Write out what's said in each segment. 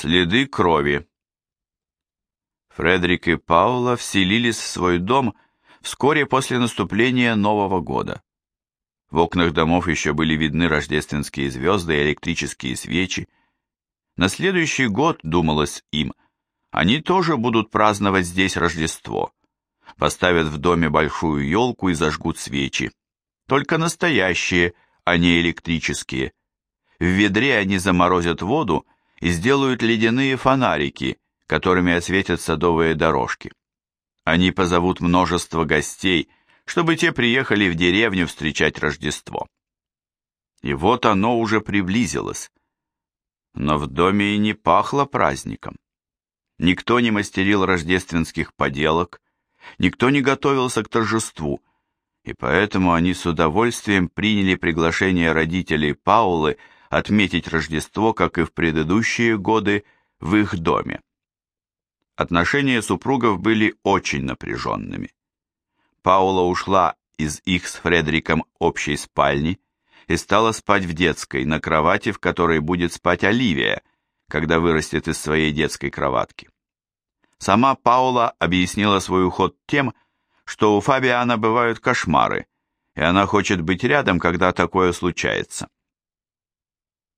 Следы крови. Фредерик и Паула вселились в свой дом вскоре после наступления Нового года. В окнах домов еще были видны рождественские звезды и электрические свечи. На следующий год, думалось им, они тоже будут праздновать здесь Рождество. Поставят в доме большую елку и зажгут свечи. Только настоящие, а не электрические. В ведре они заморозят воду и сделают ледяные фонарики, которыми осветят садовые дорожки. Они позовут множество гостей, чтобы те приехали в деревню встречать Рождество. И вот оно уже приблизилось. Но в доме и не пахло праздником. Никто не мастерил рождественских поделок, никто не готовился к торжеству, и поэтому они с удовольствием приняли приглашение родителей Паулы отметить Рождество, как и в предыдущие годы, в их доме. Отношения супругов были очень напряженными. Паула ушла из их с Фредериком общей спальни и стала спать в детской, на кровати, в которой будет спать Оливия, когда вырастет из своей детской кроватки. Сама Паула объяснила свой уход тем, что у Фабиана бывают кошмары, и она хочет быть рядом, когда такое случается.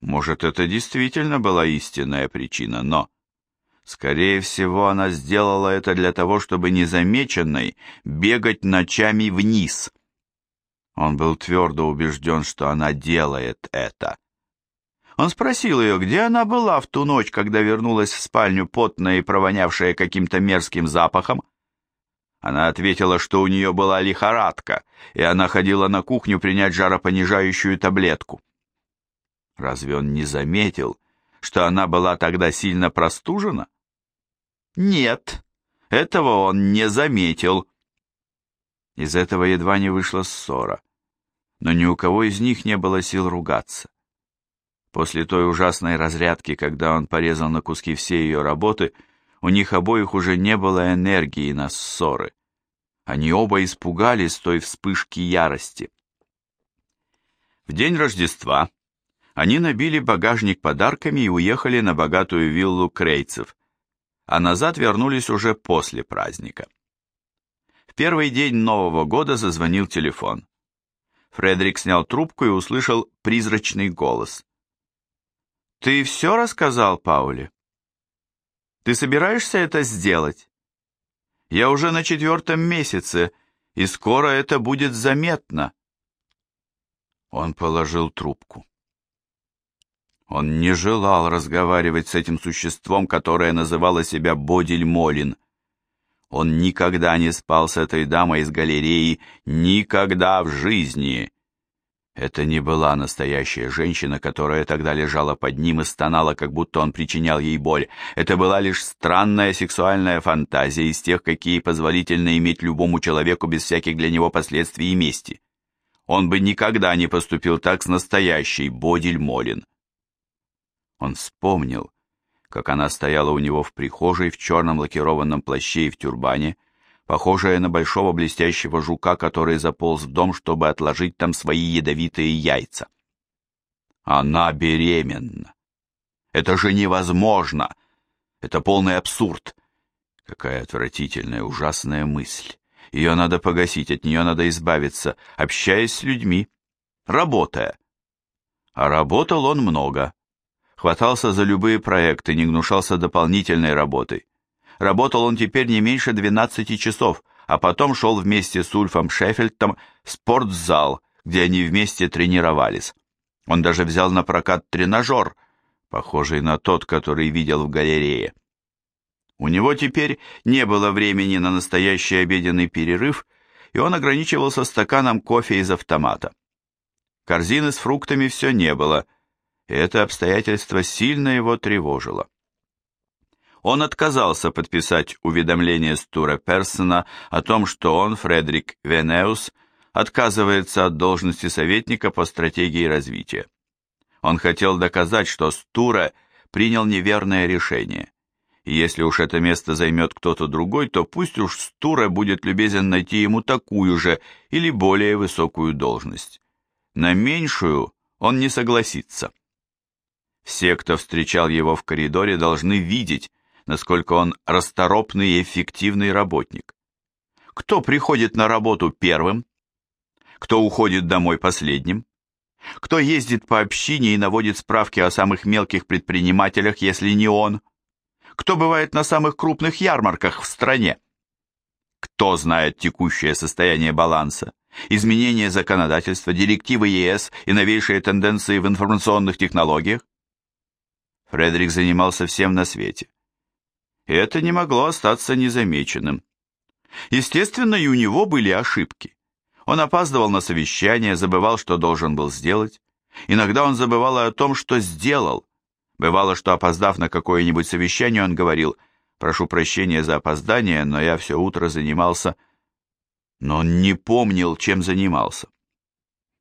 Может, это действительно была истинная причина, но... Скорее всего, она сделала это для того, чтобы незамеченной бегать ночами вниз. Он был твердо убежден, что она делает это. Он спросил ее, где она была в ту ночь, когда вернулась в спальню потная и провонявшая каким-то мерзким запахом. Она ответила, что у нее была лихорадка, и она ходила на кухню принять жаропонижающую таблетку. Разве он не заметил, что она была тогда сильно простужена? Нет, этого он не заметил. Из этого едва не вышла ссора, но ни у кого из них не было сил ругаться. После той ужасной разрядки, когда он порезал на куски все ее работы, у них обоих уже не было энергии на ссоры. Они оба испугались той вспышки ярости. В день Рождества они набили багажник подарками и уехали на богатую виллу Крейцев, а назад вернулись уже после праздника. В первый день Нового года зазвонил телефон. Фредерик снял трубку и услышал призрачный голос. «Ты все рассказал Пауле? Ты собираешься это сделать? Я уже на четвертом месяце, и скоро это будет заметно». Он положил трубку. Он не желал разговаривать с этим существом, которое называло себя Бодиль Молин. Он никогда не спал с этой дамой из галереи, никогда в жизни. Это не была настоящая женщина, которая тогда лежала под ним и стонала, как будто он причинял ей боль. Это была лишь странная сексуальная фантазия из тех, какие позволительно иметь любому человеку без всяких для него последствий и мести. Он бы никогда не поступил так с настоящей Бодиль Молин. Он вспомнил, как она стояла у него в прихожей в черном лакированном плаще и в тюрбане, похожая на большого блестящего жука, который заполз в дом, чтобы отложить там свои ядовитые яйца. Она беременна. Это же невозможно. Это полный абсурд. Какая отвратительная, ужасная мысль. Ее надо погасить, от нее надо избавиться, общаясь с людьми, работая. А работал он много хватался за любые проекты, не гнушался дополнительной работой. Работал он теперь не меньше 12 часов, а потом шел вместе с Ульфом Шеффельдом в спортзал, где они вместе тренировались. Он даже взял на прокат тренажер, похожий на тот, который видел в галерее. У него теперь не было времени на настоящий обеденный перерыв, и он ограничивался стаканом кофе из автомата. Корзины с фруктами все не было – и это обстоятельство сильно его тревожило. Он отказался подписать уведомление Стура Персона о том, что он, Фредерик Венеус, отказывается от должности советника по стратегии развития. Он хотел доказать, что Стура принял неверное решение. И если уж это место займет кто-то другой, то пусть уж Стура будет любезен найти ему такую же или более высокую должность. На меньшую он не согласится. Все, кто встречал его в коридоре, должны видеть, насколько он расторопный и эффективный работник. Кто приходит на работу первым? Кто уходит домой последним? Кто ездит по общине и наводит справки о самых мелких предпринимателях, если не он? Кто бывает на самых крупных ярмарках в стране? Кто знает текущее состояние баланса, изменения законодательства, директивы ЕС и новейшие тенденции в информационных технологиях? Фредерик занимался всем на свете. Это не могло остаться незамеченным. Естественно, и у него были ошибки. Он опаздывал на совещание, забывал, что должен был сделать. Иногда он забывал о том, что сделал. Бывало, что опоздав на какое-нибудь совещание, он говорил – Прошу прощения за опоздание, но я все утро занимался... Но он не помнил, чем занимался.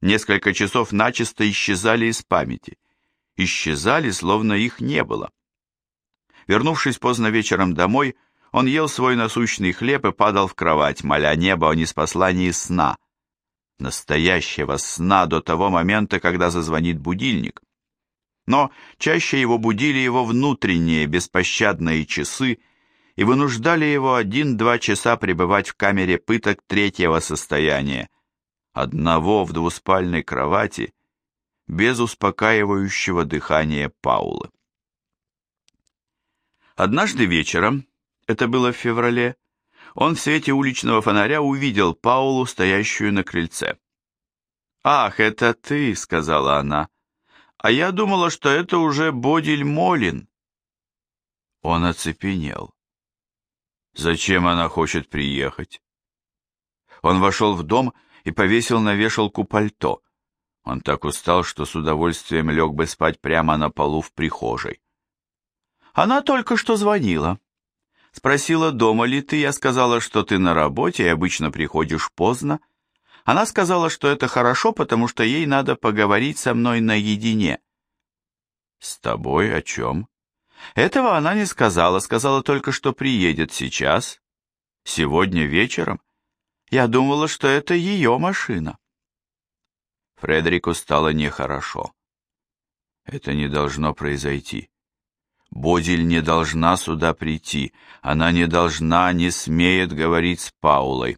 Несколько часов начисто исчезали из памяти. Исчезали, словно их не было. Вернувшись поздно вечером домой, он ел свой насущный хлеб и падал в кровать, моля небо о неспослании сна. Настоящего сна до того момента, когда зазвонит будильник. Но чаще его будили его внутренние беспощадные часы, и вынуждали его один-два часа пребывать в камере пыток третьего состояния, одного в двуспальной кровати, без успокаивающего дыхания Паулы. Однажды вечером, это было в феврале, он в свете уличного фонаря увидел Паулу, стоящую на крыльце. «Ах, это ты!» — сказала она. «А я думала, что это уже Бодиль Молин». Он оцепенел. Зачем она хочет приехать? Он вошел в дом и повесил на вешалку пальто. Он так устал, что с удовольствием лег бы спать прямо на полу в прихожей. Она только что звонила. Спросила, дома ли ты, я сказала, что ты на работе и обычно приходишь поздно. Она сказала, что это хорошо, потому что ей надо поговорить со мной наедине. С тобой о чем? Этого она не сказала, сказала только, что приедет сейчас, сегодня вечером. Я думала, что это ее машина. Фредерику стало нехорошо. Это не должно произойти. Бодиль не должна сюда прийти, она не должна, не смеет говорить с Паулой.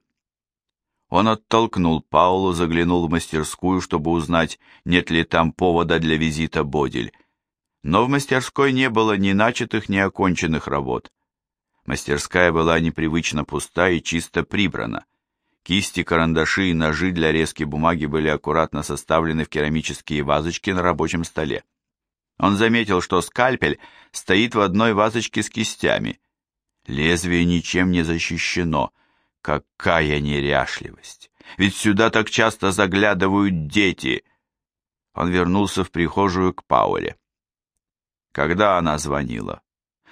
Он оттолкнул Паулу, заглянул в мастерскую, чтобы узнать, нет ли там повода для визита Бодиль но в мастерской не было ни начатых, ни оконченных работ. Мастерская была непривычно пуста и чисто прибрана. Кисти, карандаши и ножи для резки бумаги были аккуратно составлены в керамические вазочки на рабочем столе. Он заметил, что скальпель стоит в одной вазочке с кистями. Лезвие ничем не защищено. Какая неряшливость! Ведь сюда так часто заглядывают дети. Он вернулся в прихожую к Пауле. Когда она звонила?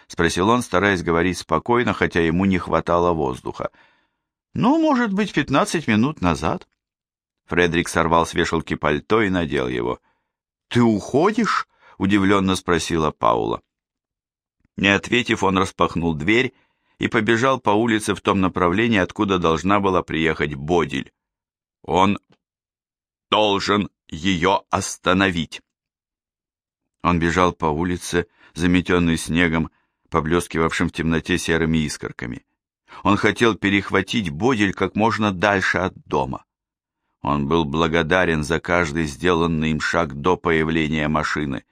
Спросил он, стараясь говорить спокойно, хотя ему не хватало воздуха. Ну, может быть, пятнадцать минут назад. Фредерик сорвал с вешалки пальто и надел его. «Ты уходишь?» — удивленно спросила Паула. Не ответив, он распахнул дверь и побежал по улице в том направлении, откуда должна была приехать Бодиль. Он должен ее остановить. Он бежал по улице, заметенный снегом, поблескивавшим в темноте серыми искорками. Он хотел перехватить Бодель как можно дальше от дома. Он был благодарен за каждый сделанный им шаг до появления машины,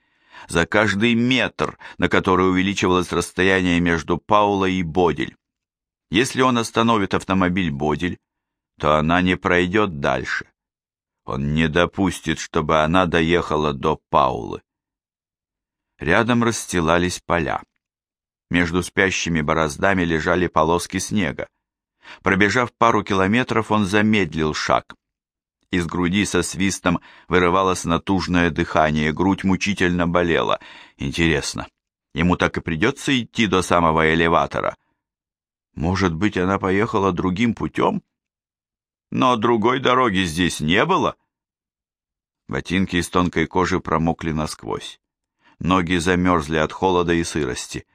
за каждый метр, на который увеличивалось расстояние между Паулой и Бодель. Если он остановит автомобиль Бодель, то она не пройдет дальше. Он не допустит, чтобы она доехала до Паулы. Рядом расстилались поля. Между спящими бороздами лежали полоски снега. Пробежав пару километров, он замедлил шаг. Из груди со свистом вырывалось натужное дыхание, грудь мучительно болела. Интересно, ему так и придется идти до самого элеватора? Может быть, она поехала другим путем? Но другой дороги здесь не было. Ботинки из тонкой кожи промокли насквозь ноги замерзли от холода и сырости.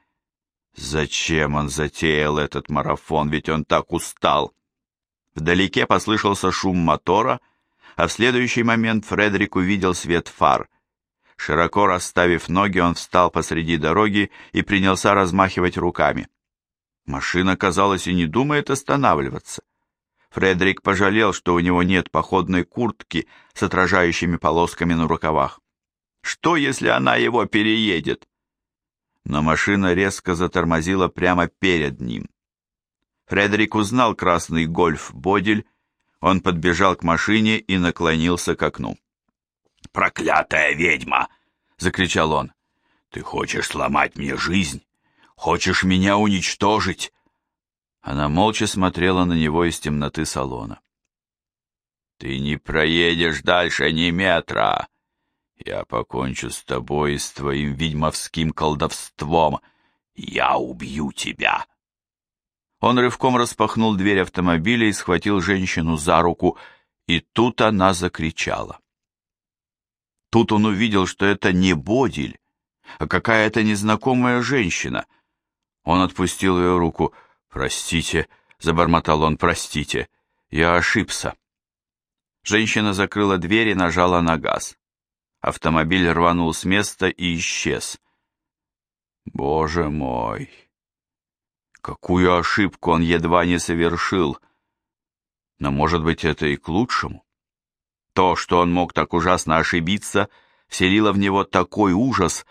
Зачем он затеял этот марафон, ведь он так устал? Вдалеке послышался шум мотора, а в следующий момент Фредерик увидел свет фар. Широко расставив ноги, он встал посреди дороги и принялся размахивать руками. Машина, казалось, и не думает останавливаться. Фредерик пожалел, что у него нет походной куртки с отражающими полосками на рукавах. Что, если она его переедет? Но машина резко затормозила прямо перед ним. Фредерик узнал красный гольф-бодель, он подбежал к машине и наклонился к окну. «Проклятая ведьма!» — закричал он. «Ты хочешь сломать мне жизнь? Хочешь меня уничтожить?» Она молча смотрела на него из темноты салона. «Ты не проедешь дальше ни метра. Я покончу с тобой и с твоим ведьмовским колдовством. Я убью тебя!» Он рывком распахнул дверь автомобиля и схватил женщину за руку, и тут она закричала. Тут он увидел, что это не Бодиль, а какая-то незнакомая женщина. Он отпустил ее руку. «Простите», — забормотал он, — «простите, я ошибся». Женщина закрыла дверь и нажала на газ. Автомобиль рванул с места и исчез. «Боже мой!» Какую ошибку он едва не совершил! Но, может быть, это и к лучшему? То, что он мог так ужасно ошибиться, вселило в него такой ужас,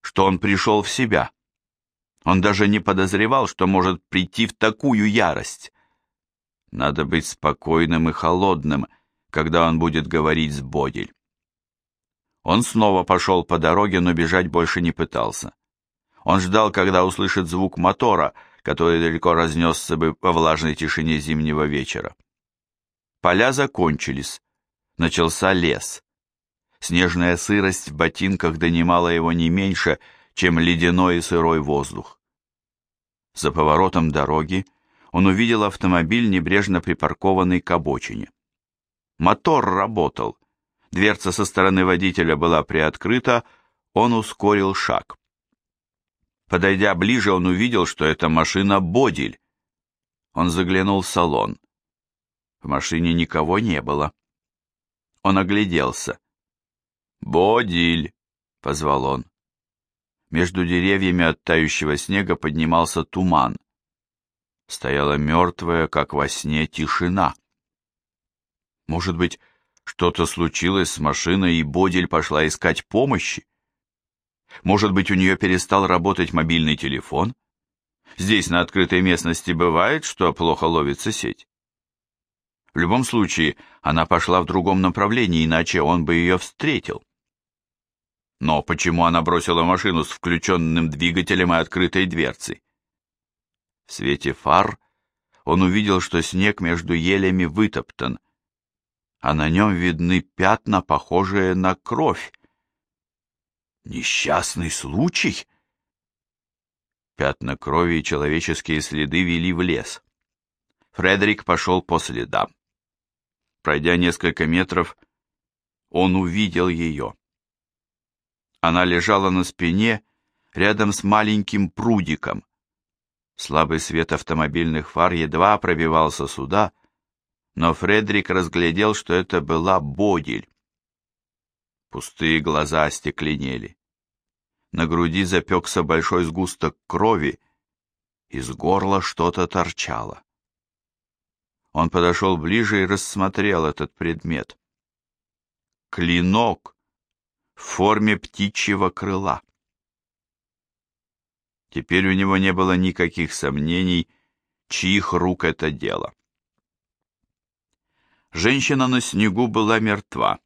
что он пришел в себя. Он даже не подозревал, что может прийти в такую ярость. Надо быть спокойным и холодным, когда он будет говорить с Бодиль. Он снова пошел по дороге, но бежать больше не пытался. Он ждал, когда услышит звук мотора, который далеко разнесся бы по влажной тишине зимнего вечера. Поля закончились начался лес. Снежная сырость в ботинках донимала его не меньше, чем ледяной и сырой воздух. За поворотом дороги он увидел автомобиль, небрежно припаркованный к обочине. Мотор работал. Дверца со стороны водителя была приоткрыта, он ускорил шаг. Подойдя ближе, он увидел, что это машина «Бодиль». Он заглянул в салон. В машине никого не было. Он огляделся. «Бодиль!» — позвал он. Между деревьями от тающего снега поднимался туман. Стояла мертвая, как во сне, тишина. Может быть, что-то случилось с машиной, и Бодиль пошла искать помощи? Может быть, у нее перестал работать мобильный телефон? Здесь, на открытой местности, бывает, что плохо ловится сеть. В любом случае, она пошла в другом направлении, иначе он бы ее встретил. Но почему она бросила машину с включенным двигателем и открытой дверцей? В свете фар он увидел, что снег между елями вытоптан, а на нем видны пятна, похожие на кровь. Несчастный случай? Пятна крови и человеческие следы вели в лес. Фредерик пошел по следам. Пройдя несколько метров, он увидел ее. Она лежала на спине рядом с маленьким прудиком. Слабый свет автомобильных фар едва пробивался сюда, но Фредерик разглядел, что это была Бодиль. Пустые глаза остекленели. На груди запекся большой сгусток крови, из горла что-то торчало. Он подошел ближе и рассмотрел этот предмет. Клинок в форме птичьего крыла. Теперь у него не было никаких сомнений, чьих рук это дело. Женщина на снегу была мертва,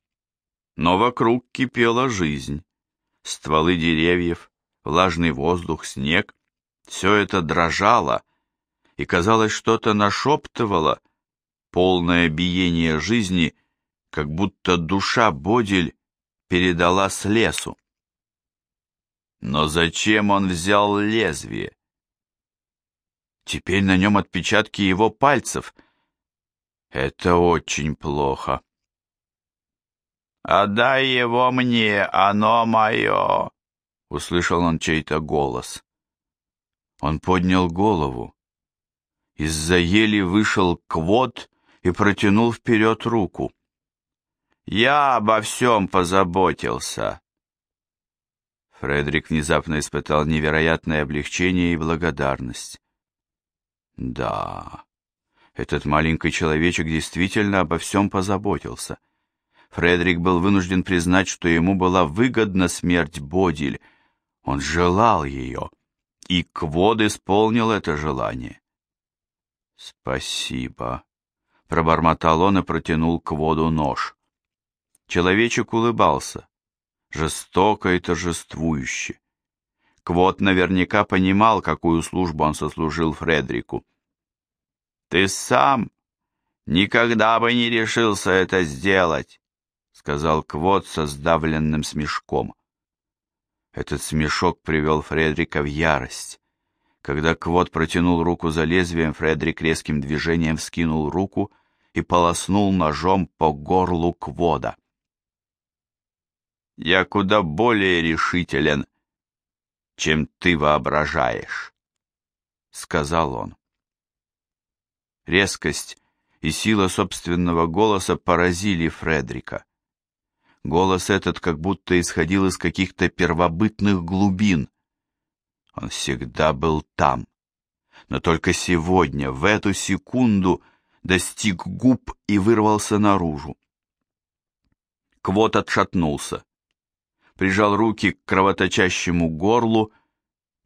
но вокруг кипела жизнь. Стволы деревьев, влажный воздух, снег — все это дрожало, и, казалось, что-то нашептывало — полное биение жизни, как будто душа Бодиль передала с лесу. Но зачем он взял лезвие? Теперь на нем отпечатки его пальцев. Это очень плохо. «Отдай его мне, оно мое!» — услышал он чей-то голос. Он поднял голову. Из-за ели вышел Квот и протянул вперед руку. «Я обо всем позаботился. Фредерик внезапно испытал невероятное облегчение и благодарность. Да, этот маленький человечек действительно обо всем позаботился. Фредерик был вынужден признать, что ему была выгодна смерть Бодиль. Он желал ее, и Квод исполнил это желание. «Спасибо», — пробормотал он и протянул Кводу нож. Человечек улыбался, жестоко и торжествующе. Квот наверняка понимал, какую службу он сослужил Фредрику. «Ты сам никогда бы не решился это сделать», — сказал Квот со сдавленным смешком. Этот смешок привел Фредрика в ярость. Когда Квот протянул руку за лезвием, Фредрик резким движением вскинул руку и полоснул ножом по горлу Квода. «Я куда более решителен, чем ты воображаешь», — сказал он. Резкость и сила собственного голоса поразили Фредрика. Голос этот как будто исходил из каких-то первобытных глубин. Он всегда был там. Но только сегодня, в эту секунду, достиг губ и вырвался наружу. Квот отшатнулся, прижал руки к кровоточащему горлу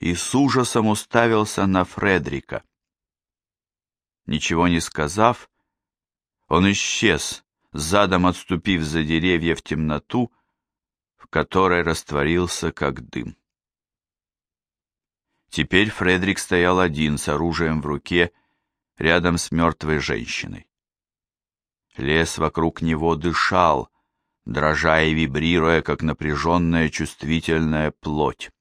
и с ужасом уставился на Фредрика. Ничего не сказав, он исчез, задом отступив за деревья в темноту, в которой растворился как дым. Теперь Фредерик стоял один с оружием в руке, рядом с мертвой женщиной. Лес вокруг него дышал, дрожа и вибрируя, как напряженная чувствительная плоть.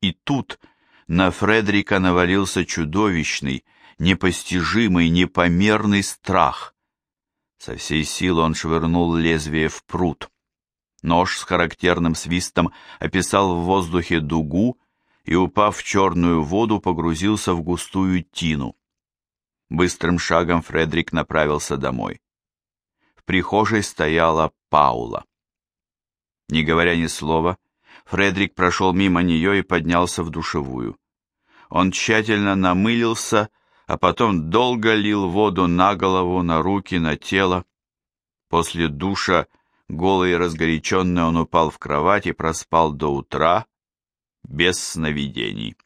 И тут на Фредерика навалился чудовищный, непостижимый, непомерный страх. Со всей силы он швырнул лезвие в пруд. Нож с характерным свистом описал в воздухе дугу и, упав в черную воду, погрузился в густую тину. Быстрым шагом Фредерик направился домой. В прихожей стояла Паула. Не говоря ни слова, Фредерик прошел мимо нее и поднялся в душевую. Он тщательно намылился, а потом долго лил воду на голову, на руки, на тело. После душа, голый и разгоряченный, он упал в кровать и проспал до утра без сновидений.